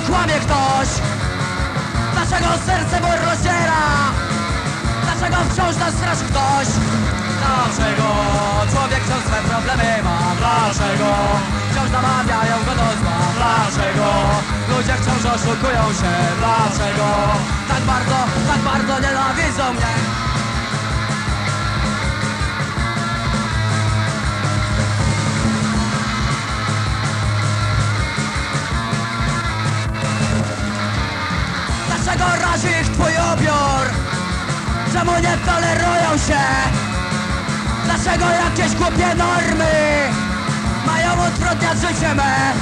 kłamie ktoś? Dlaczego serce mój rozdziera? Dlaczego wciąż nas straszy ktoś? Dlaczego człowiek wciąż swe problemy ma? Dlaczego wciąż namawiają go do zła? Dlaczego ludzie wciąż oszukują się? Dlaczego tak bardzo, tak bardzo nienawidzą mnie? Ich twój ubiór? Czemu nie tolerują się? Dlaczego jakieś głupie normy mają utrudniać życie me?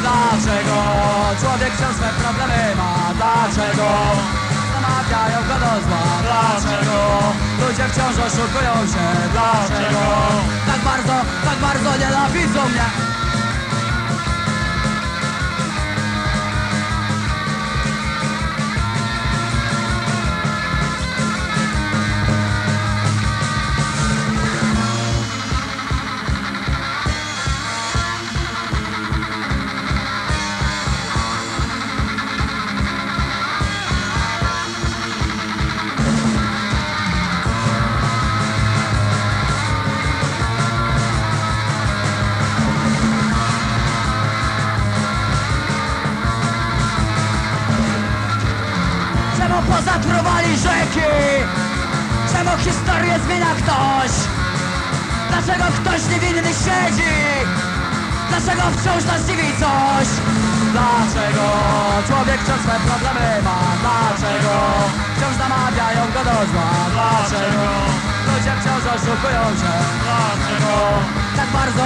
Dlaczego człowiek wciąż swe problemy ma? Dlaczego namawiają go do zła? Dlaczego ludzie wciąż oszukują się? Dlaczego tak bardzo, tak bardzo nienawidzą mnie? Czemu pozatruwali rzeki? Czemu historię zmienia ktoś? Dlaczego ktoś niewinny siedzi? Dlaczego wciąż nas dziwi coś? Dlaczego człowiek wciąż swe problemy ma? Dlaczego wciąż namawiają go do zła? Dlaczego ludzie wciąż oszukują się? Dlaczego tak bardzo,